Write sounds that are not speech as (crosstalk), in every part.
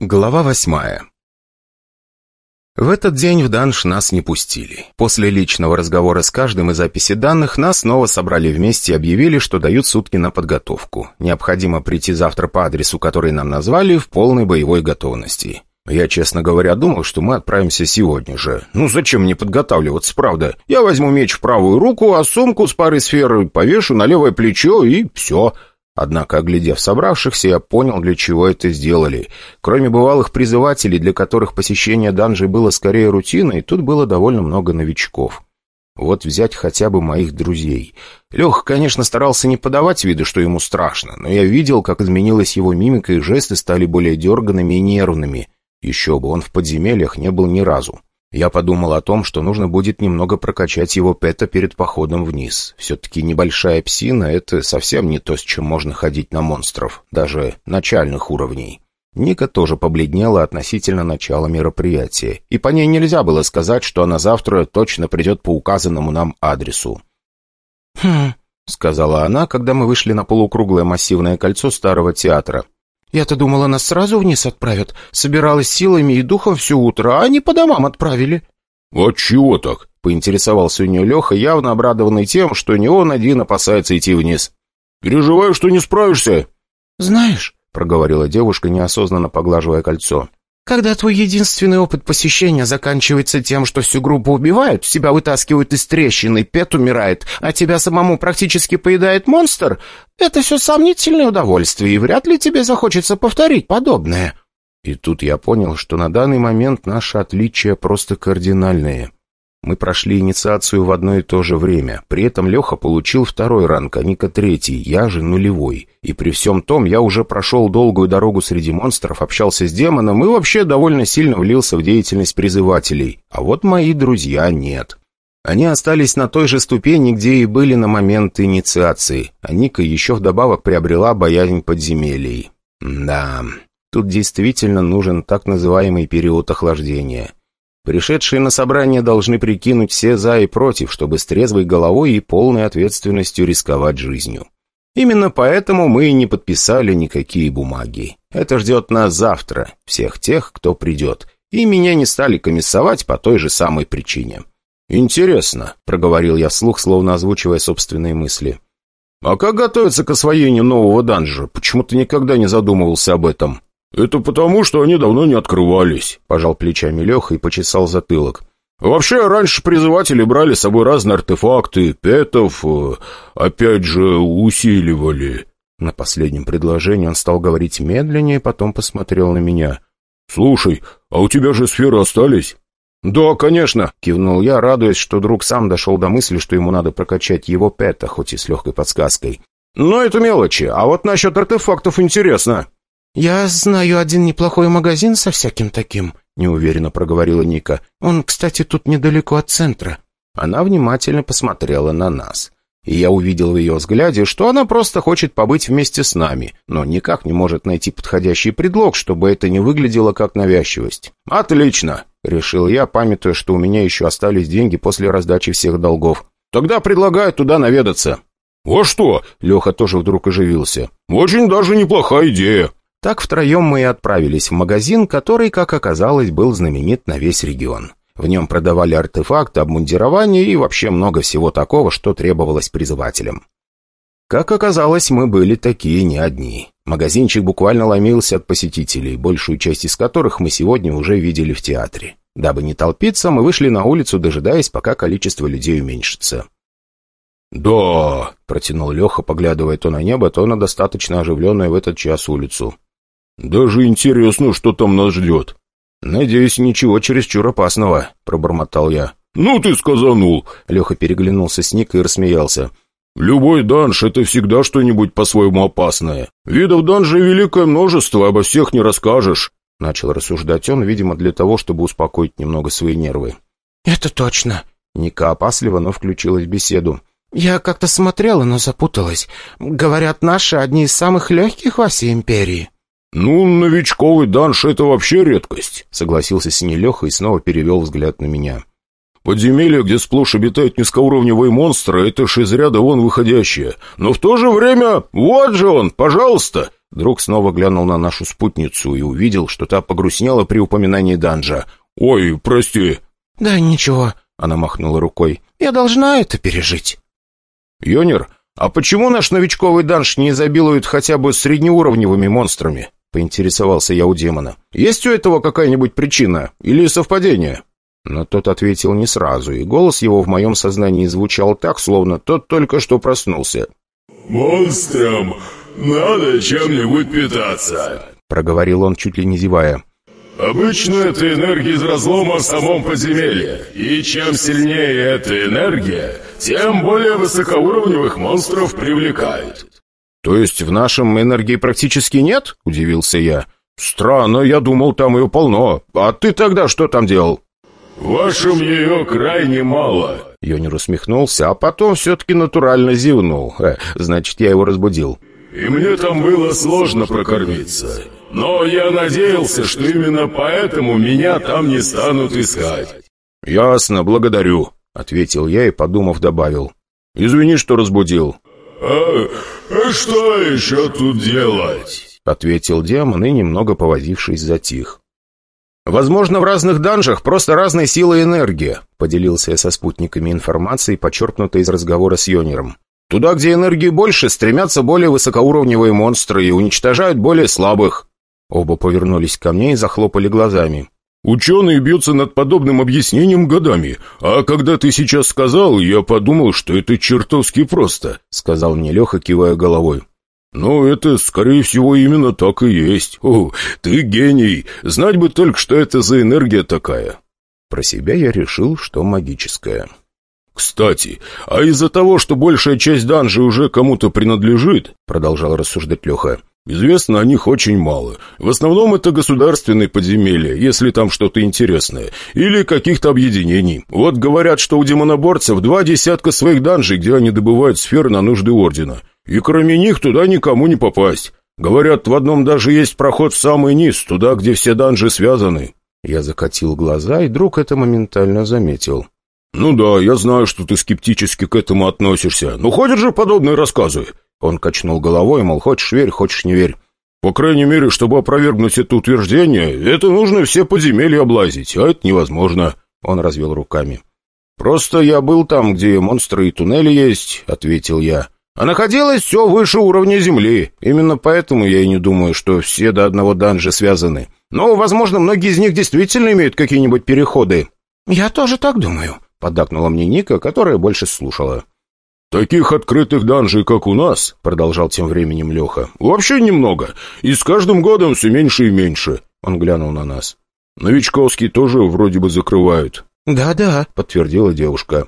Глава восьмая В этот день в данж нас не пустили. После личного разговора с каждым и записи данных нас снова собрали вместе и объявили, что дают сутки на подготовку. Необходимо прийти завтра по адресу, который нам назвали, в полной боевой готовности. Я, честно говоря, думал, что мы отправимся сегодня же. Ну зачем мне подготавливаться, правда? Я возьму меч в правую руку, а сумку с парой сфер повешу на левое плечо и все — Однако, оглядев собравшихся, я понял, для чего это сделали. Кроме бывалых призывателей, для которых посещение данжей было скорее рутиной, тут было довольно много новичков. Вот взять хотя бы моих друзей. Леха, конечно, старался не подавать виду, что ему страшно, но я видел, как изменилась его мимика, и жесты стали более дерганными и нервными. Еще бы, он в подземельях не был ни разу. Я подумал о том, что нужно будет немного прокачать его пэта перед походом вниз. Все-таки небольшая псина — это совсем не то, с чем можно ходить на монстров, даже начальных уровней. Ника тоже побледнела относительно начала мероприятия, и по ней нельзя было сказать, что она завтра точно придет по указанному нам адресу. «Хм», — сказала она, когда мы вышли на полукруглое массивное кольцо старого театра. Я-то думала, нас сразу вниз отправят. Собиралась силами и духом все утро, а они по домам отправили». «Вот чего так?» — поинтересовался у нее Леха, явно обрадованный тем, что не он один опасается идти вниз. «Переживаю, что не справишься». «Знаешь», — проговорила девушка, неосознанно поглаживая кольцо, когда твой единственный опыт посещения заканчивается тем, что всю группу убивают, тебя вытаскивают из трещины, Пет умирает, а тебя самому практически поедает монстр, это все сомнительное удовольствие, и вряд ли тебе захочется повторить подобное». И тут я понял, что на данный момент наши отличия просто кардинальные. Мы прошли инициацию в одно и то же время. При этом Леха получил второй ранг, а Ника третий, я же нулевой. И при всем том, я уже прошел долгую дорогу среди монстров, общался с демоном и вообще довольно сильно влился в деятельность призывателей. А вот мои друзья нет. Они остались на той же ступени, где и были на момент инициации, а Ника еще вдобавок приобрела боязнь подземелий. Да, тут действительно нужен так называемый период охлаждения. Пришедшие на собрание должны прикинуть все «за» и «против», чтобы с трезвой головой и полной ответственностью рисковать жизнью. Именно поэтому мы и не подписали никакие бумаги. Это ждет нас завтра, всех тех, кто придет. И меня не стали комиссовать по той же самой причине. «Интересно», — проговорил я вслух, словно озвучивая собственные мысли. «А как готовиться к освоению нового данжа? Почему-то никогда не задумывался об этом». «Это потому, что они давно не открывались», — пожал плечами Леха и почесал затылок. «Вообще, раньше призыватели брали с собой разные артефакты, петов, э, опять же, усиливали». На последнем предложении он стал говорить медленнее, потом посмотрел на меня. «Слушай, а у тебя же сферы остались?» «Да, конечно», — кивнул я, радуясь, что друг сам дошел до мысли, что ему надо прокачать его пета, хоть и с легкой подсказкой. «Но это мелочи, а вот насчет артефактов интересно». «Я знаю один неплохой магазин со всяким таким», — неуверенно проговорила Ника. «Он, кстати, тут недалеко от центра». Она внимательно посмотрела на нас. И я увидел в ее взгляде, что она просто хочет побыть вместе с нами, но никак не может найти подходящий предлог, чтобы это не выглядело как навязчивость. «Отлично!» — решил я, памятуя, что у меня еще остались деньги после раздачи всех долгов. «Тогда предлагаю туда наведаться». «Во что?» — Леха тоже вдруг оживился. «Очень даже неплохая идея». Так втроем мы и отправились в магазин, который, как оказалось, был знаменит на весь регион. В нем продавали артефакты, обмундирование и вообще много всего такого, что требовалось призывателям. Как оказалось, мы были такие не одни. Магазинчик буквально ломился от посетителей, большую часть из которых мы сегодня уже видели в театре. Дабы не толпиться, мы вышли на улицу, дожидаясь, пока количество людей уменьшится. «Да», — протянул Леха, поглядывая то на небо, то на достаточно оживленную в этот час улицу. «Даже интересно, что там нас ждет». «Надеюсь, ничего чересчур опасного», — пробормотал я. «Ну ты сказанул!» — Леха переглянулся с Никой и рассмеялся. «Любой данж — это всегда что-нибудь по-своему опасное. Видов данжей великое множество, обо всех не расскажешь». Начал рассуждать он, видимо, для того, чтобы успокоить немного свои нервы. «Это точно!» Ника опасливо, но включилась в беседу. «Я как-то смотрела, но запуталась. Говорят, наши одни из самых легких во всей империи». «Ну, новичковый данж — это вообще редкость», — согласился Синелеха и снова перевел взгляд на меня. «Подземелье, где сплошь обитают низкоуровневые монстры, это ж из ряда вон выходящее. Но в то же время, вот же он, пожалуйста, Друг снова глянул на нашу спутницу и увидел, что та погрустнела при упоминании данжа. «Ой, прости». «Да ничего», — она махнула рукой. «Я должна это пережить». «Йонер, а почему наш новичковый данж не изобилует хотя бы среднеуровневыми монстрами?» — поинтересовался я у демона. «Есть у этого какая-нибудь причина? Или совпадение?» Но тот ответил не сразу, и голос его в моем сознании звучал так, словно тот только что проснулся. «Монстрам надо чем-нибудь питаться», — проговорил он, чуть ли не зевая. «Обычно это энергия из разлома в самом подземелье, и чем сильнее эта энергия, тем более высокоуровневых монстров привлекает». «То есть в нашем энергии практически нет?» — удивился я. «Странно, я думал, там ее полно. А ты тогда что там делал?» «В вашем ее крайне мало». Йонер усмехнулся, а потом все-таки натурально зевнул. Э, значит, я его разбудил. «И мне там было сложно прокормиться. Но я надеялся, что именно поэтому меня там не станут искать». «Ясно, благодарю», — ответил я и, подумав, добавил. «Извини, что разбудил». «А, а что еще тут делать?» — ответил демон и, немного повозившись, затих. «Возможно, в разных данжах просто разная сила и энергия», — поделился я со спутниками информацией, почерпнутой из разговора с Йонером. «Туда, где энергии больше, стремятся более высокоуровневые монстры и уничтожают более слабых». Оба повернулись ко мне и захлопали глазами. «Ученые бьются над подобным объяснением годами, а когда ты сейчас сказал, я подумал, что это чертовски просто», — сказал мне Леха, кивая головой. «Ну, это, скорее всего, именно так и есть. О, ты гений! Знать бы только, что это за энергия такая!» Про себя я решил, что магическая. «Кстати, а из-за того, что большая часть данжи уже кому-то принадлежит, — продолжал рассуждать Леха, — известно о них очень мало. В основном это государственные подземелья, если там что-то интересное, или каких-то объединений. Вот говорят, что у демоноборцев два десятка своих данжей, где они добывают сферы на нужды Ордена». И кроме них туда никому не попасть. Говорят, в одном даже есть проход в самый низ, туда, где все данжи связаны». Я закатил глаза, и друг это моментально заметил. «Ну да, я знаю, что ты скептически к этому относишься, но ходят же подобные рассказы». Он качнул головой, мол, хочешь верь, хочешь не верь. «По крайней мере, чтобы опровергнуть это утверждение, это нужно все подземелья облазить, а это невозможно». Он развел руками. «Просто я был там, где монстры и туннели есть», — ответил я. А находилось все выше уровня земли. Именно поэтому я и не думаю, что все до одного данжа связаны. Но, возможно, многие из них действительно имеют какие-нибудь переходы». «Я тоже так думаю», — поддакнула мне Ника, которая больше слушала. «Таких открытых данжей, как у нас», — продолжал тем временем Леха, — «вообще немного. И с каждым годом все меньше и меньше». Он глянул на нас. «Новичковский тоже вроде бы закрывают». «Да-да», — подтвердила девушка.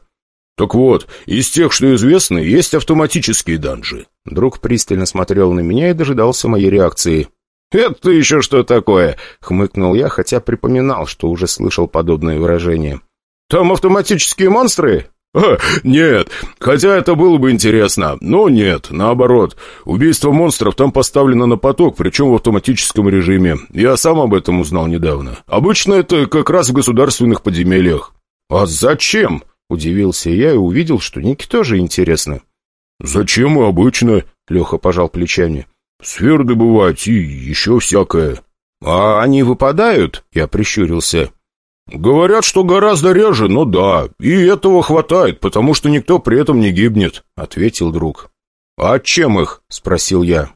«Так вот, из тех, что известны, есть автоматические данжи». Друг пристально смотрел на меня и дожидался моей реакции. «Это еще что такое?» — хмыкнул я, хотя припоминал, что уже слышал подобное выражение. «Там автоматические монстры?» «А, (laughs) нет, хотя это было бы интересно, но нет, наоборот. Убийство монстров там поставлено на поток, причем в автоматическом режиме. Я сам об этом узнал недавно. Обычно это как раз в государственных подземельях». «А зачем?» Удивился я и увидел, что Нике тоже интересно. «Зачем и обычно?» — Леха пожал плечами. «Сфер добывать и еще всякое». «А они выпадают?» — я прищурился. «Говорят, что гораздо реже, но да, и этого хватает, потому что никто при этом не гибнет», — ответил друг. «А чем их?» — спросил я.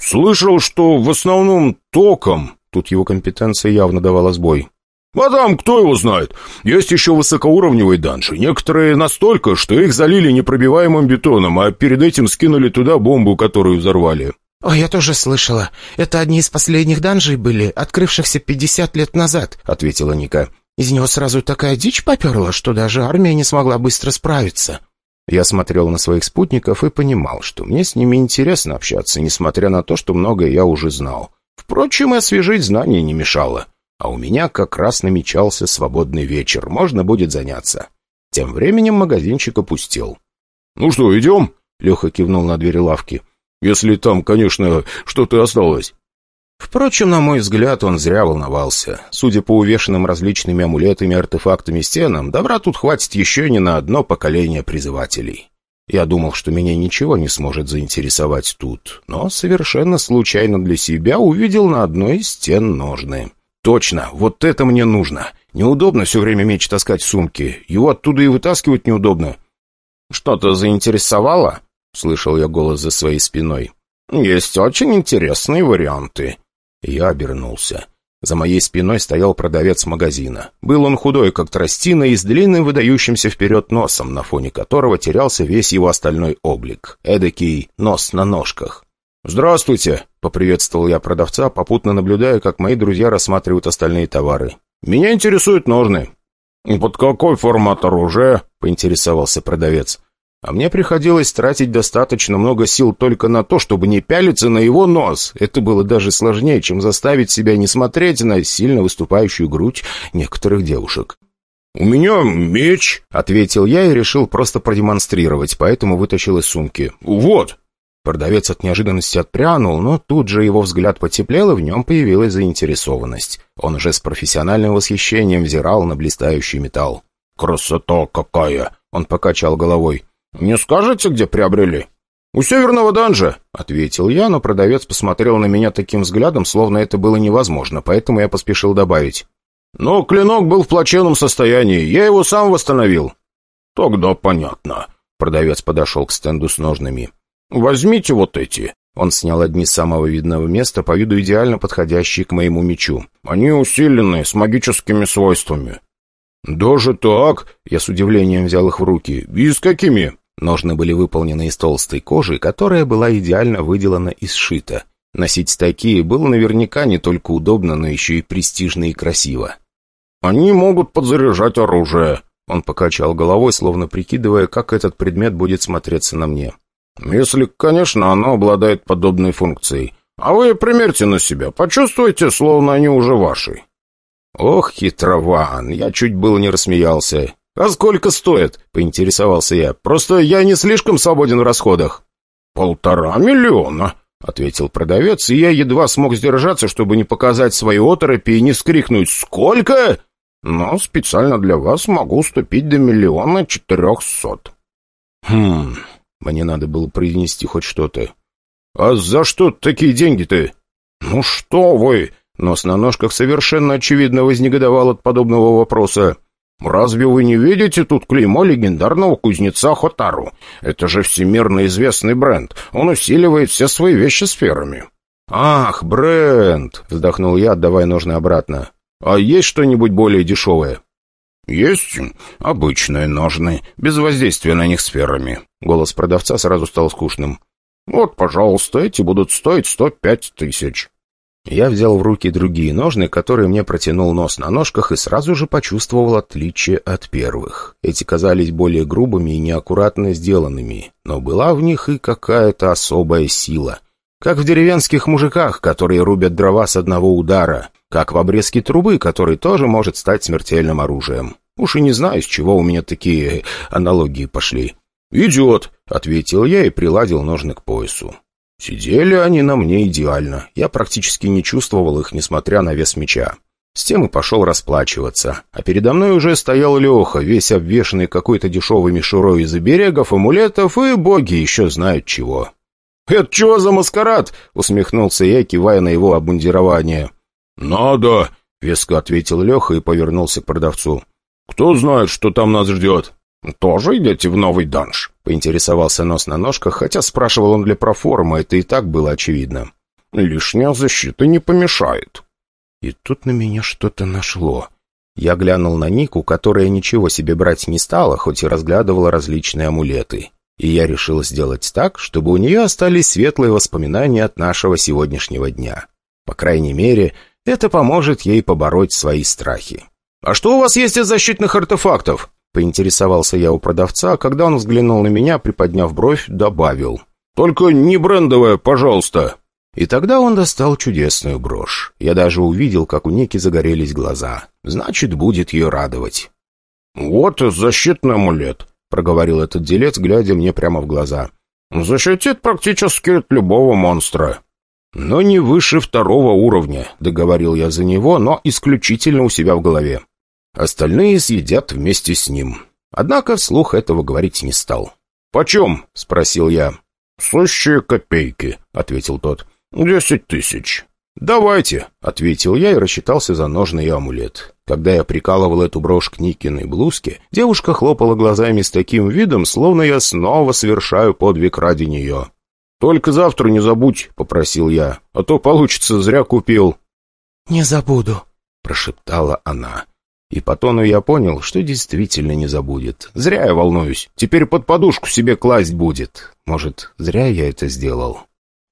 «Слышал, что в основном током». Тут его компетенция явно давала сбой. А там кто его знает? Есть еще высокоуровневые данжи. Некоторые настолько, что их залили непробиваемым бетоном, а перед этим скинули туда бомбу, которую взорвали. «О, я тоже слышала. Это одни из последних данжей были, открывшихся пятьдесят лет назад», — ответила Ника. «Из него сразу такая дичь поперла, что даже армия не смогла быстро справиться». Я смотрел на своих спутников и понимал, что мне с ними интересно общаться, несмотря на то, что многое я уже знал. Впрочем, и освежить знания не мешало. А у меня как раз намечался свободный вечер, можно будет заняться. Тем временем магазинчик опустел. «Ну что, идем?» — Леха кивнул на двери лавки. «Если там, конечно, что-то осталось». Впрочем, на мой взгляд, он зря волновался. Судя по увешанным различными амулетами артефактами стенам, добра тут хватит еще не на одно поколение призывателей. Я думал, что меня ничего не сможет заинтересовать тут, но совершенно случайно для себя увидел на одной из стен ножны. «Точно, вот это мне нужно. Неудобно все время меч таскать в сумке. Его оттуда и вытаскивать неудобно». «Что-то заинтересовало?» — слышал я голос за своей спиной. «Есть очень интересные варианты». Я обернулся. За моей спиной стоял продавец магазина. Был он худой, как тростина, и с длинным выдающимся вперед носом, на фоне которого терялся весь его остальной облик. Эдакий нос на ножках. «Здравствуйте!» — поприветствовал я продавца, попутно наблюдая, как мои друзья рассматривают остальные товары. «Меня интересуют ножны». «Под какой формат оружия?» — поинтересовался продавец. А мне приходилось тратить достаточно много сил только на то, чтобы не пялиться на его нос. Это было даже сложнее, чем заставить себя не смотреть на сильно выступающую грудь некоторых девушек. «У меня меч», — ответил я и решил просто продемонстрировать, поэтому вытащил из сумки. «Вот». Продавец от неожиданности отпрянул, но тут же его взгляд потеплел, и в нем появилась заинтересованность. Он уже с профессиональным восхищением взирал на блистающий металл. «Красота какая!» — он покачал головой. «Не скажете, где приобрели?» «У северного данжа», — ответил я, но продавец посмотрел на меня таким взглядом, словно это было невозможно, поэтому я поспешил добавить. «Но клинок был в плачевном состоянии, я его сам восстановил». «Тогда понятно». Продавец подошел к стенду с ножными. «Возьмите вот эти». Он снял одни с самого видного места, по виду идеально подходящие к моему мечу. «Они усиленные, с магическими свойствами». «Даже так?» Я с удивлением взял их в руки. «И с какими?» Ножны были выполнены из толстой кожи, которая была идеально выделана и сшита. Носить такие было наверняка не только удобно, но еще и престижно и красиво. «Они могут подзаряжать оружие», — он покачал головой, словно прикидывая, как этот предмет будет смотреться на мне. «Если, конечно, оно обладает подобной функцией. А вы примерьте на себя, почувствуйте, словно они уже ваши». «Ох, хитрован, я чуть было не рассмеялся. «А сколько стоит?» — поинтересовался я. «Просто я не слишком свободен в расходах». «Полтора миллиона», — ответил продавец, и я едва смог сдержаться, чтобы не показать свои оторопи и не вскрикнуть «Сколько?» «Но специально для вас могу уступить до миллиона четырехсот». «Хм, мне надо было произнести хоть что-то». «А за что такие деньги-то?» «Ну что вы!» Нос на ножках совершенно очевидно вознегодовал от подобного вопроса. «Разве вы не видите тут клеймо легендарного кузнеца Хотару? Это же всемирно известный бренд. Он усиливает все свои вещи сферами». «Ах, бренд!» — вздохнул я, отдавая ножны обратно. «А есть что-нибудь более дешевое?» «Есть обычные ножны, без воздействия на них сферами». Голос продавца сразу стал скучным. «Вот, пожалуйста, эти будут стоить сто пять тысяч». Я взял в руки другие ножны, которые мне протянул нос на ножках, и сразу же почувствовал отличие от первых. Эти казались более грубыми и неаккуратно сделанными, но была в них и какая-то особая сила. Как в деревенских мужиках, которые рубят дрова с одного удара, как в обрезке трубы, который тоже может стать смертельным оружием. Уж и не знаю, с чего у меня такие аналогии пошли. «Идет», — ответил я и приладил ножны к поясу. Сидели они на мне идеально. Я практически не чувствовал их, несмотря на вес меча. С тем и пошел расплачиваться. А передо мной уже стоял Леха, весь обвешанный какой-то дешевой мишурой из оберегов, амулетов и боги еще знают чего. «Это чего за маскарад?» — усмехнулся я, кивая на его обмундирование. «Надо!» — веско ответил Леха и повернулся к продавцу. «Кто знает, что там нас ждет?» «Тоже идете в новый данж?» — поинтересовался нос на ножках, хотя спрашивал он для проформы, это и так было очевидно. «Лишняя защита не помешает». И тут на меня что-то нашло. Я глянул на Нику, которая ничего себе брать не стала, хоть и разглядывала различные амулеты. И я решил сделать так, чтобы у нее остались светлые воспоминания от нашего сегодняшнего дня. По крайней мере, это поможет ей побороть свои страхи. «А что у вас есть из защитных артефактов?» Поинтересовался я у продавца, а когда он взглянул на меня, приподняв бровь, добавил. «Только не брендовая, пожалуйста!» И тогда он достал чудесную брошь. Я даже увидел, как у Ники загорелись глаза. Значит, будет ее радовать. «Вот защитный амулет», — проговорил этот делец, глядя мне прямо в глаза. «Защитит практически от любого монстра». «Но не выше второго уровня», — договорил я за него, но исключительно у себя в голове. Остальные съедят вместе с ним. Однако вслух этого говорить не стал. «Почем?» — спросил я. «Сущие копейки», — ответил тот. «Десять тысяч». «Давайте», — ответил я и рассчитался за ножный амулет. Когда я прикалывал эту брошь к Никиной блузке, девушка хлопала глазами с таким видом, словно я снова совершаю подвиг ради нее. «Только завтра не забудь», — попросил я, — «а то получится, зря купил». «Не забуду», — прошептала она. И по тону я понял, что действительно не забудет. Зря я волнуюсь. Теперь под подушку себе класть будет. Может, зря я это сделал?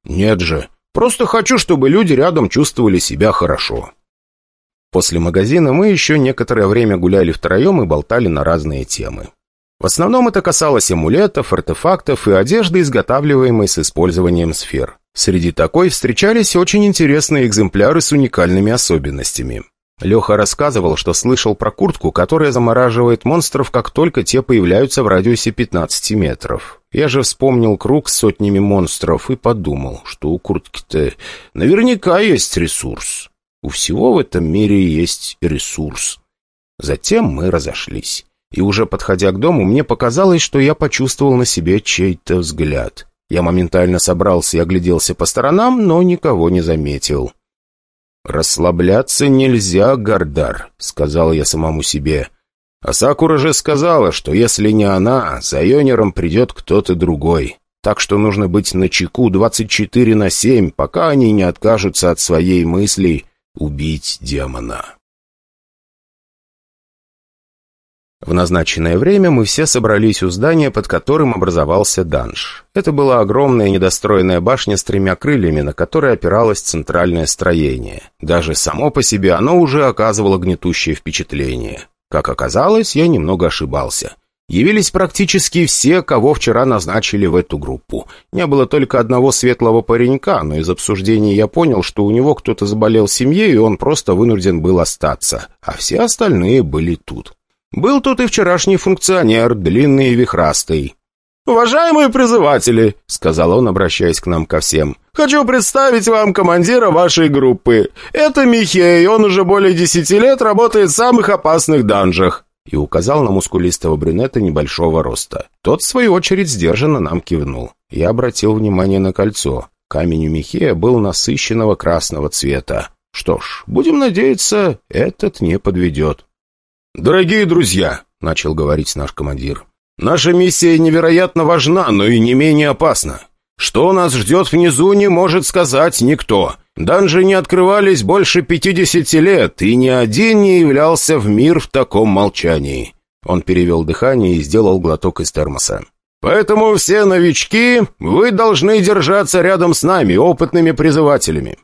Нет же. Просто хочу, чтобы люди рядом чувствовали себя хорошо. После магазина мы еще некоторое время гуляли втроем и болтали на разные темы. В основном это касалось амулетов, артефактов и одежды, изготавливаемой с использованием сфер. Среди такой встречались очень интересные экземпляры с уникальными особенностями. Леха рассказывал, что слышал про куртку, которая замораживает монстров, как только те появляются в радиусе 15 метров. Я же вспомнил круг с сотнями монстров и подумал, что у куртки-то наверняка есть ресурс. У всего в этом мире есть ресурс. Затем мы разошлись. И уже подходя к дому, мне показалось, что я почувствовал на себе чей-то взгляд. Я моментально собрался и огляделся по сторонам, но никого не заметил. «Расслабляться нельзя, Гардар», — сказал я самому себе. А Сакура же сказала, что если не она, за Йонером придет кто-то другой. Так что нужно быть начеку 24 на 7, пока они не откажутся от своей мысли убить демона. В назначенное время мы все собрались у здания, под которым образовался данж. Это была огромная недостроенная башня с тремя крыльями, на которой опиралось центральное строение. Даже само по себе оно уже оказывало гнетущее впечатление. Как оказалось, я немного ошибался. Явились практически все, кого вчера назначили в эту группу. Не было только одного светлого паренька, но из обсуждений я понял, что у него кто-то заболел в семье, и он просто вынужден был остаться. А все остальные были тут. Был тут и вчерашний функционер, длинный и вихрастый. «Уважаемые призыватели», — сказал он, обращаясь к нам ко всем, «хочу представить вам командира вашей группы. Это Михей, он уже более десяти лет работает в самых опасных данжах» и указал на мускулистого брюнета небольшого роста. Тот, в свою очередь, сдержанно нам кивнул. Я обратил внимание на кольцо. Камень у Михея был насыщенного красного цвета. Что ж, будем надеяться, этот не подведет. «Дорогие друзья», — начал говорить наш командир, «наша миссия невероятно важна, но и не менее опасна. Что нас ждет внизу, не может сказать никто. Данжи не открывались больше пятидесяти лет, и ни один не являлся в мир в таком молчании». Он перевел дыхание и сделал глоток из термоса. «Поэтому все новички, вы должны держаться рядом с нами, опытными призывателями.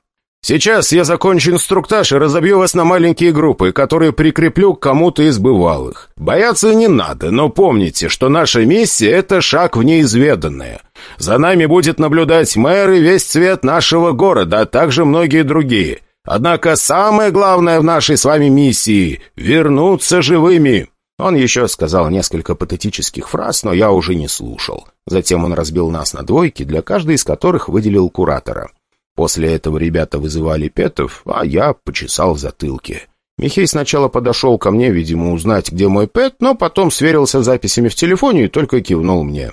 Сейчас я закончу инструктаж и разобью вас на маленькие группы, которые прикреплю к кому-то из бывалых. Бояться не надо, но помните, что наша миссия — это шаг в неизведанное. За нами будет наблюдать мэр и весь цвет нашего города, а также многие другие. Однако самое главное в нашей с вами миссии — вернуться живыми». Он еще сказал несколько патетических фраз, но я уже не слушал. Затем он разбил нас на двойки, для каждой из которых выделил куратора. После этого ребята вызывали Петов, а я почесал в затылке. Михей сначала подошел ко мне, видимо, узнать, где мой Пет, но потом сверился записями в телефоне и только кивнул мне.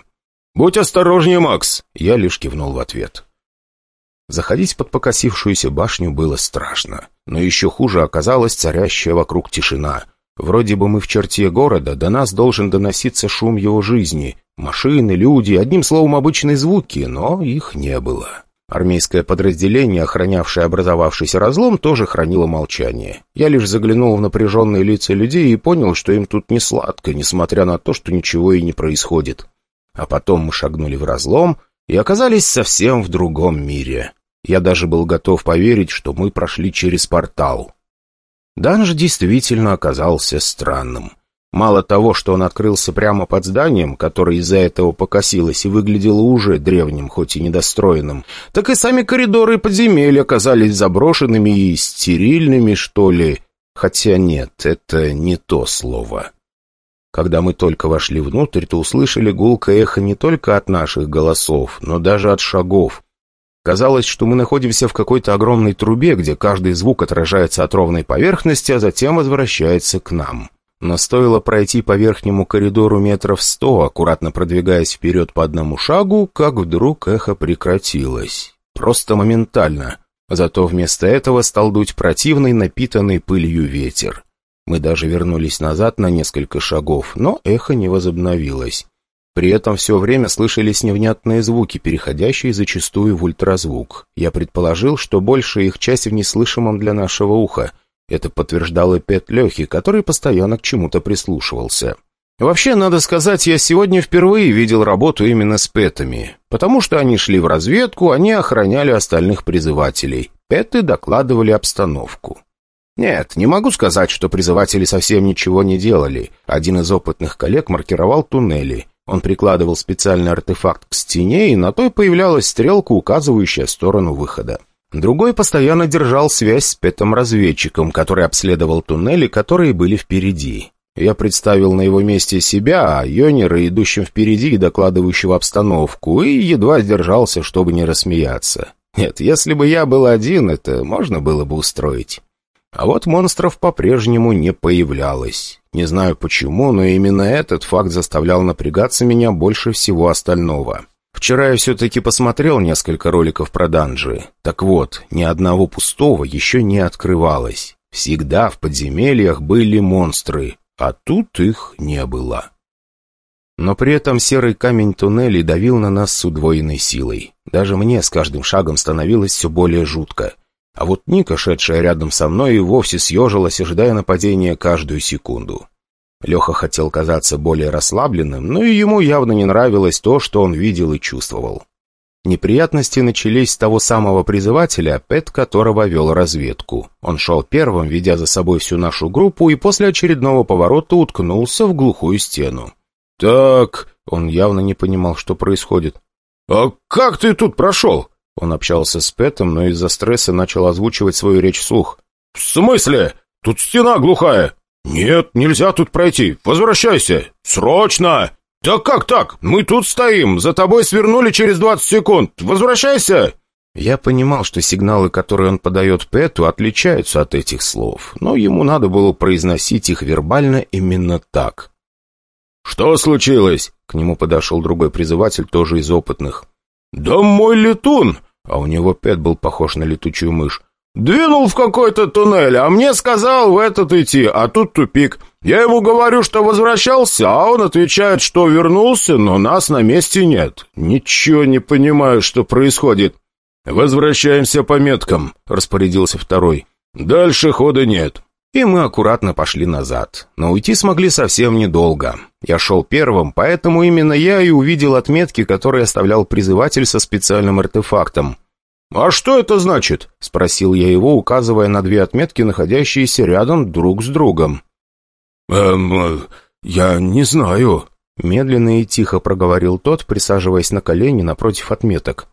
«Будь осторожнее, Макс!» Я лишь кивнул в ответ. Заходить под покосившуюся башню было страшно, но еще хуже оказалась царящая вокруг тишина. Вроде бы мы в черте города, до нас должен доноситься шум его жизни. Машины, люди, одним словом, обычные звуки, но их не было. Армейское подразделение, охранявшее образовавшийся разлом, тоже хранило молчание. Я лишь заглянул в напряженные лица людей и понял, что им тут не сладко, несмотря на то, что ничего и не происходит. А потом мы шагнули в разлом и оказались совсем в другом мире. Я даже был готов поверить, что мы прошли через портал. Данж действительно оказался странным. Мало того, что он открылся прямо под зданием, которое из-за этого покосилось и выглядело уже древним, хоть и недостроенным, так и сами коридоры подземелья оказались заброшенными и стерильными, что ли. Хотя нет, это не то слово. Когда мы только вошли внутрь, то услышали гулкое эхо не только от наших голосов, но даже от шагов. Казалось, что мы находимся в какой-то огромной трубе, где каждый звук отражается от ровной поверхности, а затем возвращается к нам. Но стоило пройти по верхнему коридору метров сто, аккуратно продвигаясь вперед по одному шагу, как вдруг эхо прекратилось. Просто моментально. Зато вместо этого стал дуть противный, напитанный пылью ветер. Мы даже вернулись назад на несколько шагов, но эхо не возобновилось. При этом все время слышались невнятные звуки, переходящие зачастую в ультразвук. Я предположил, что большая их часть в неслышимом для нашего уха. Это подтверждал и Пет Лехи, который постоянно к чему-то прислушивался. Вообще, надо сказать, я сегодня впервые видел работу именно с Петами, потому что они шли в разведку, они охраняли остальных призывателей. Петы докладывали обстановку. Нет, не могу сказать, что призыватели совсем ничего не делали. Один из опытных коллег маркировал туннели. Он прикладывал специальный артефакт к стене, и на той появлялась стрелка, указывающая сторону выхода. Другой постоянно держал связь с Петом-разведчиком, который обследовал туннели, которые были впереди. Я представил на его месте себя, а Йонера, идущим впереди и докладывающего обстановку, и едва сдержался, чтобы не рассмеяться. Нет, если бы я был один, это можно было бы устроить. А вот монстров по-прежнему не появлялось. Не знаю почему, но именно этот факт заставлял напрягаться меня больше всего остального. Вчера я все-таки посмотрел несколько роликов про данжи. Так вот, ни одного пустого еще не открывалось. Всегда в подземельях были монстры, а тут их не было. Но при этом серый камень туннелей давил на нас с удвоенной силой. Даже мне с каждым шагом становилось все более жутко. А вот Ника, шедшая рядом со мной, и вовсе съежилась, ожидая нападения каждую секунду. Леха хотел казаться более расслабленным, но и ему явно не нравилось то, что он видел и чувствовал. Неприятности начались с того самого призывателя, Пэт которого вел разведку. Он шел первым, ведя за собой всю нашу группу, и после очередного поворота уткнулся в глухую стену. «Так...» — он явно не понимал, что происходит. «А как ты тут прошел?» Он общался с Пэтом, но из-за стресса начал озвучивать свою речь вслух. «В смысле? Тут стена глухая!» «Нет, нельзя тут пройти. Возвращайся! Срочно!» «Да как так? Мы тут стоим. За тобой свернули через двадцать секунд. Возвращайся!» Я понимал, что сигналы, которые он подает Пэту, отличаются от этих слов, но ему надо было произносить их вербально именно так. «Что случилось?» — к нему подошел другой призыватель, тоже из опытных. «Да мой летун!» — а у него Пэт был похож на летучую мышь. «Двинул в какой-то туннель, а мне сказал в этот идти, а тут тупик. Я ему говорю, что возвращался, а он отвечает, что вернулся, но нас на месте нет. Ничего не понимаю, что происходит». «Возвращаемся по меткам», — распорядился второй. «Дальше хода нет». И мы аккуратно пошли назад. Но уйти смогли совсем недолго. Я шел первым, поэтому именно я и увидел отметки, которые оставлял призыватель со специальным артефактом. «А что это значит?» — спросил я его, указывая на две отметки, находящиеся рядом друг с другом. «Эм, я не знаю», — медленно и тихо проговорил тот, присаживаясь на колени напротив отметок.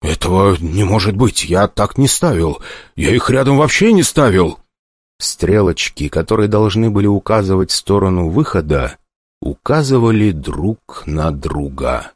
«Этого не может быть, я так не ставил. Я их рядом вообще не ставил». Стрелочки, которые должны были указывать в сторону выхода, указывали друг на друга.